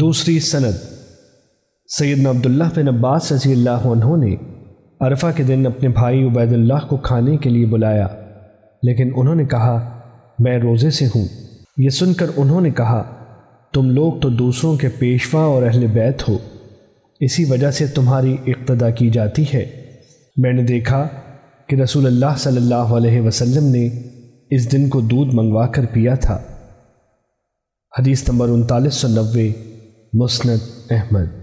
دوسری سند۔ سیدنا عبداللہ بن عباس رضی اللہ عنہ نے عرفہ کے دن اپنے بھائی عبید اللہ کو کھانے کے لیے بلایا، لیکن انہوں نے کہا، میں روزے سے ہوں۔ یہ سن کر انہوں نے کہا، تم لوگ تو دوسروں کے پیشوا اور اہل بیت ہو۔ اسی وجہ سے تمہاری اقتدا کی جاتی ہے۔ میں نے دیکھا کہ رسول اللہ صلی اللہ علیہ وسلم نے اس دن کو دودھ منگوا کر پیا تھا۔ حدیث نمبر انتالیس سو نوے۔ مسند احمد